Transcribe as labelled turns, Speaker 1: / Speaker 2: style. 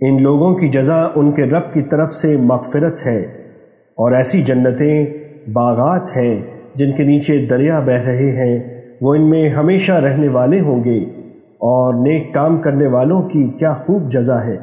Speaker 1: ان لوگوں کی جزا ان کے رب کی طرف سے مغفرت ہے اور ایسی جنتیں باغات ہیں جن کے نیچے دریا بہ رہے ہیں۔ وہ ان میں ہمیشہ رہنے والے ہوں گے اور نیک کام کرنے والوں کی کیا خوب جزا ہے۔